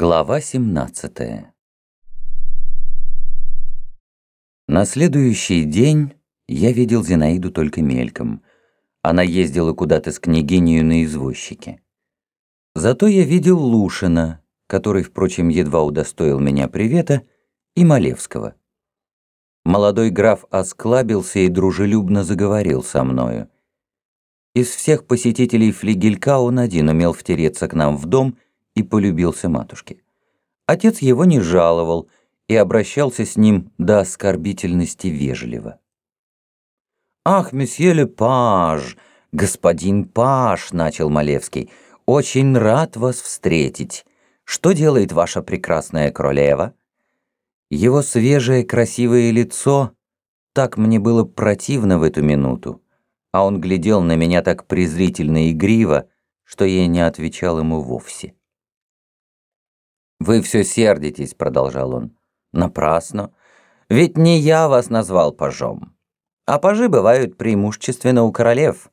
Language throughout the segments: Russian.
Глава 17 На следующий день я видел Зинаиду только мельком. Она ездила куда-то с княгинью на извозчике. Зато я видел Лушина, который, впрочем, едва удостоил меня привета, и Малевского. Молодой граф осклабился и дружелюбно заговорил со мною. Из всех посетителей флигелька он один умел втереться к нам в дом — и полюбился матушке. Отец его не жаловал и обращался с ним до оскорбительности вежливо. «Ах, месье Ле Паж, господин Паж», — начал Малевский, — «очень рад вас встретить. Что делает ваша прекрасная королева?» Его свежее красивое лицо так мне было противно в эту минуту, а он глядел на меня так презрительно и игриво, что я не отвечал ему вовсе. «Вы все сердитесь», — продолжал он. «Напрасно. Ведь не я вас назвал пажом. А пажи бывают преимущественно у королев.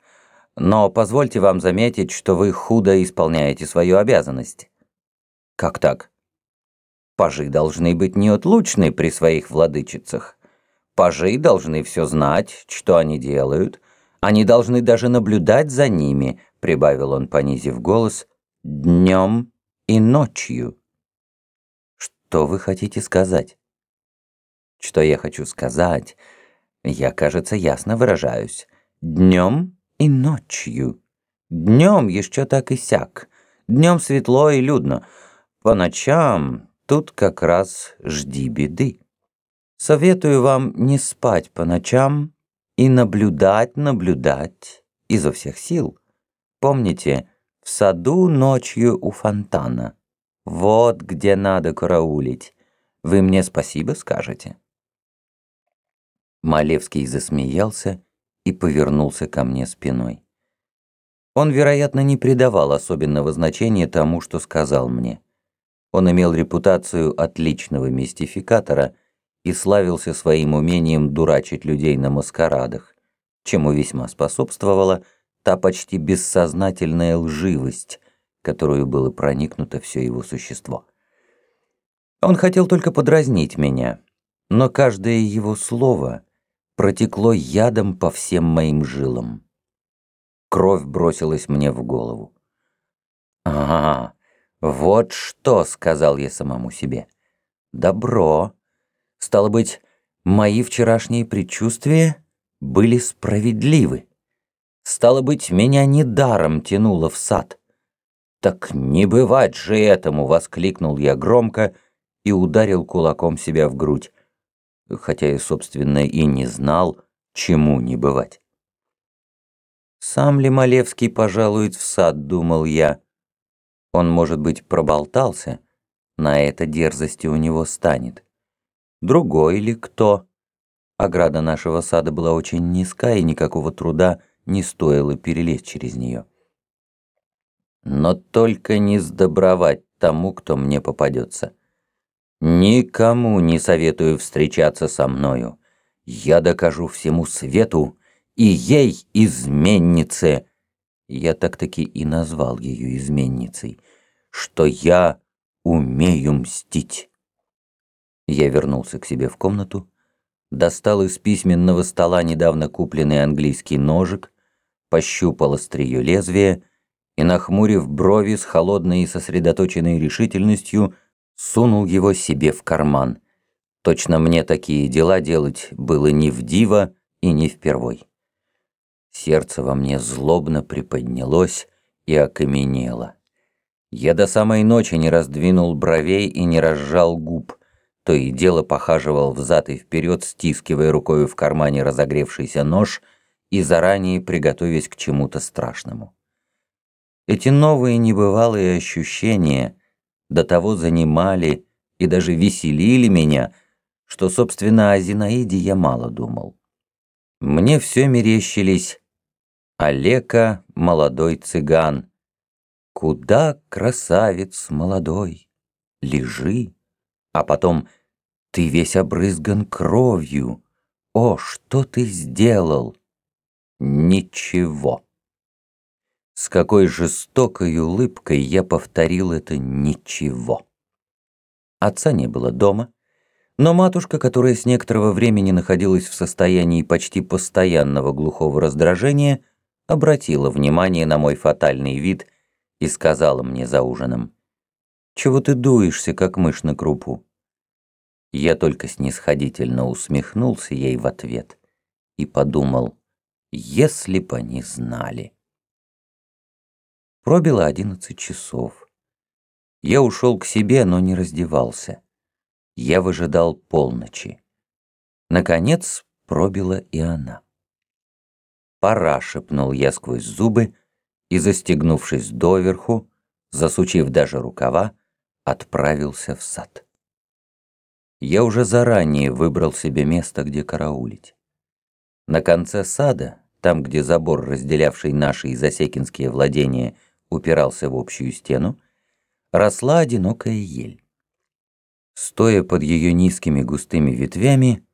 Но позвольте вам заметить, что вы худо исполняете свою обязанность». «Как так?» «Пажи должны быть неотлучны при своих владычицах. Пажи должны все знать, что они делают. Они должны даже наблюдать за ними», — прибавил он, понизив голос, — «днем и ночью». Что вы хотите сказать? Что я хочу сказать? Я, кажется, ясно выражаюсь. Днем и ночью. Днем еще так и сяк. Днем светло и людно. По ночам тут как раз жди беды. Советую вам не спать по ночам и наблюдать, наблюдать изо всех сил. Помните, в саду ночью у фонтана. Вот где надо караулить. Вы мне спасибо скажете?» Малевский засмеялся и повернулся ко мне спиной. Он, вероятно, не придавал особенного значения тому, что сказал мне. Он имел репутацию отличного мистификатора и славился своим умением дурачить людей на маскарадах, чему весьма способствовала та почти бессознательная лживость, которую было проникнуто все его существо. Он хотел только подразнить меня, но каждое его слово протекло ядом по всем моим жилам. Кровь бросилась мне в голову. «Ага, вот что!» — сказал я самому себе. «Добро. Стало быть, мои вчерашние предчувствия были справедливы. Стало быть, меня недаром тянуло в сад». «Так не бывать же этому!» — воскликнул я громко и ударил кулаком себя в грудь, хотя я, собственно, и не знал, чему не бывать. «Сам ли Малевский пожалует в сад?» — думал я. Он, может быть, проболтался, на это дерзости у него станет. Другой ли кто? Ограда нашего сада была очень низка, и никакого труда не стоило перелезть через нее но только не сдобровать тому, кто мне попадется. Никому не советую встречаться со мною. Я докажу всему свету и ей, изменнице, я так-таки и назвал ее изменницей, что я умею мстить. Я вернулся к себе в комнату, достал из письменного стола недавно купленный английский ножик, пощупал острие лезвия и, нахмурив брови с холодной и сосредоточенной решительностью, сунул его себе в карман. Точно мне такие дела делать было не в диво и не впервой. Сердце во мне злобно приподнялось и окаменело. Я до самой ночи не раздвинул бровей и не разжал губ, то и дело похаживал взад и вперед, стискивая рукою в кармане разогревшийся нож и заранее приготовясь к чему-то страшному. Эти новые небывалые ощущения до того занимали и даже веселили меня, что, собственно, о Зинаиде я мало думал. Мне все мерещились Олега молодой цыган. Куда, красавец молодой, лежи, а потом ты весь обрызган кровью. О, что ты сделал? Ничего. С какой жестокой улыбкой я повторил это «ничего». Отца не было дома, но матушка, которая с некоторого времени находилась в состоянии почти постоянного глухого раздражения, обратила внимание на мой фатальный вид и сказала мне за ужином, «Чего ты дуешься, как мышь на крупу?» Я только снисходительно усмехнулся ей в ответ и подумал, если бы они знали. Пробило одиннадцать часов. Я ушел к себе, но не раздевался. Я выжидал полночи. Наконец пробила и она. «Пора», — шепнул я сквозь зубы, и, застегнувшись доверху, засучив даже рукава, отправился в сад. Я уже заранее выбрал себе место, где караулить. На конце сада, там, где забор, разделявший наши и засекинские владения, упирался в общую стену, росла одинокая ель. Стоя под ее низкими густыми ветвями,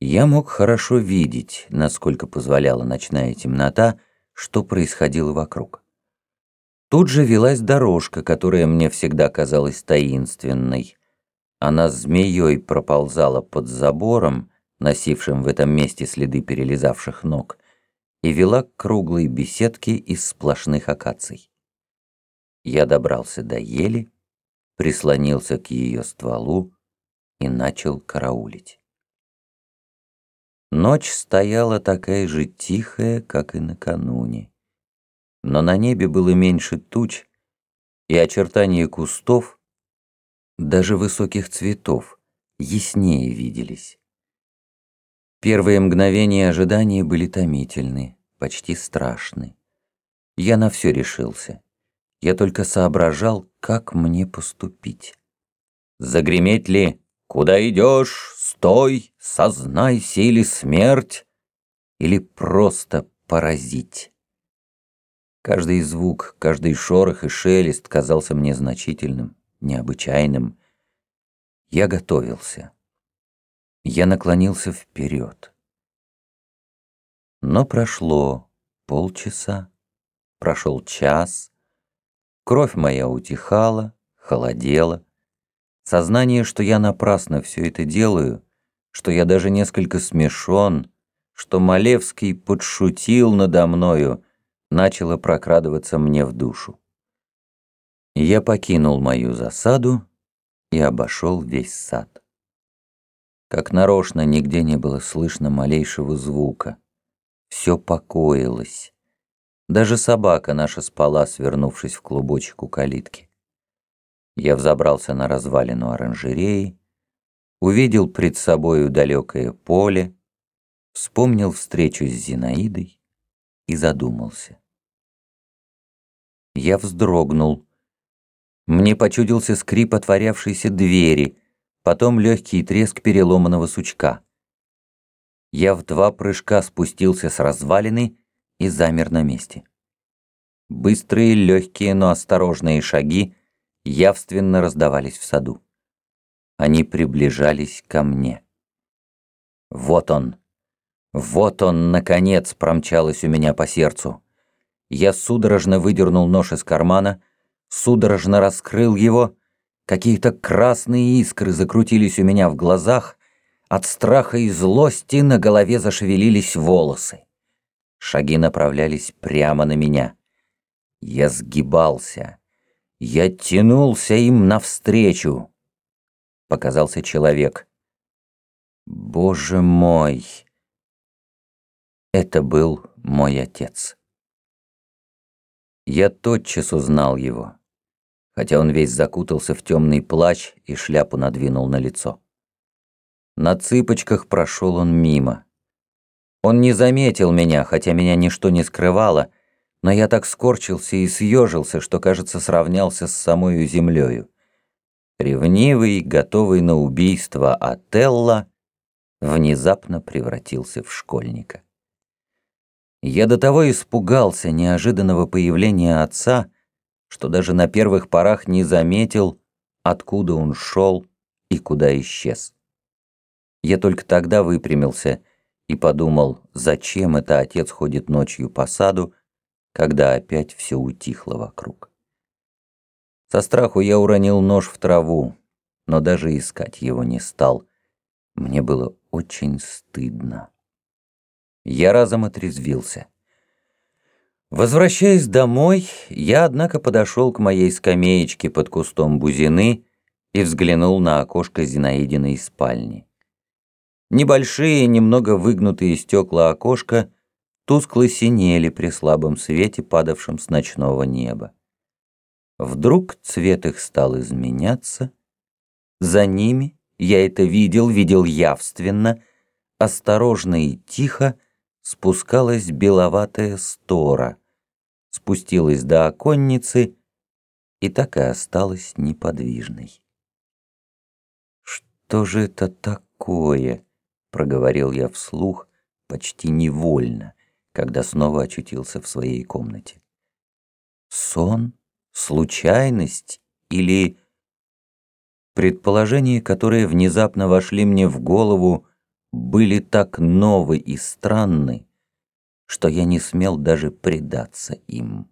я мог хорошо видеть, насколько позволяла ночная темнота, что происходило вокруг. Тут же велась дорожка, которая мне всегда казалась таинственной. Она змеей проползала под забором, носившим в этом месте следы перелезавших ног, и вела к круглой беседке из сплошных акаций. Я добрался до ели, прислонился к ее стволу и начал караулить. Ночь стояла такая же тихая, как и накануне. Но на небе было меньше туч, и очертания кустов, даже высоких цветов, яснее виделись. Первые мгновения ожидания были томительны, почти страшны. Я на все решился. Я только соображал, как мне поступить. Загреметь ли «Куда идешь? Стой! Сознайся или смерть!» Или просто поразить. Каждый звук, каждый шорох и шелест казался мне значительным, необычайным. Я готовился. Я наклонился вперед. Но прошло полчаса, прошел час, кровь моя утихала, холодела, Сознание, что я напрасно все это делаю, что я даже несколько смешон, что Малевский подшутил надо мною, начало прокрадываться мне в душу. Я покинул мою засаду и обошел весь сад. Как нарочно нигде не было слышно малейшего звука. Все покоилось. Даже собака наша спала, свернувшись в клубочек у калитки. Я взобрался на развалину оранжереи, увидел пред собою далекое поле, вспомнил встречу с Зинаидой и задумался. Я вздрогнул. Мне почудился скрип отворявшейся двери, потом легкий треск переломанного сучка. Я в два прыжка спустился с развалины и замер на месте. Быстрые, легкие, но осторожные шаги явственно раздавались в саду. Они приближались ко мне. Вот он, вот он, наконец, промчалось у меня по сердцу. Я судорожно выдернул нож из кармана, судорожно раскрыл его, какие-то красные искры закрутились у меня в глазах, от страха и злости на голове зашевелились волосы. Шаги направлялись прямо на меня. Я сгибался, я тянулся им навстречу. Показался человек. Боже мой! Это был мой отец. Я тотчас узнал его, хотя он весь закутался в темный плащ и шляпу надвинул на лицо. На цыпочках прошел он мимо. Он не заметил меня, хотя меня ничто не скрывало, но я так скорчился и съежился, что, кажется, сравнялся с самою землею. Ревнивый, готовый на убийство Отелло, внезапно превратился в школьника. Я до того испугался неожиданного появления отца, что даже на первых порах не заметил, откуда он шел и куда исчез. Я только тогда выпрямился и подумал, зачем это отец ходит ночью по саду, когда опять все утихло вокруг. Со страху я уронил нож в траву, но даже искать его не стал. Мне было очень стыдно. Я разом отрезвился. Возвращаясь домой, я, однако, подошел к моей скамеечке под кустом бузины и взглянул на окошко Зинаидиной спальни. Небольшие, немного выгнутые стекла окошка тускло синели при слабом свете, падавшем с ночного неба. Вдруг цвет их стал изменяться. За ними, я это видел, видел явственно, осторожно и тихо спускалась беловатая стора, спустилась до оконницы и так и осталась неподвижной. «Что же это такое?» — проговорил я вслух, почти невольно, когда снова очутился в своей комнате. «Сон? Случайность? Или...» Предположения, которые внезапно вошли мне в голову, были так новы и странны, что я не смел даже предаться им.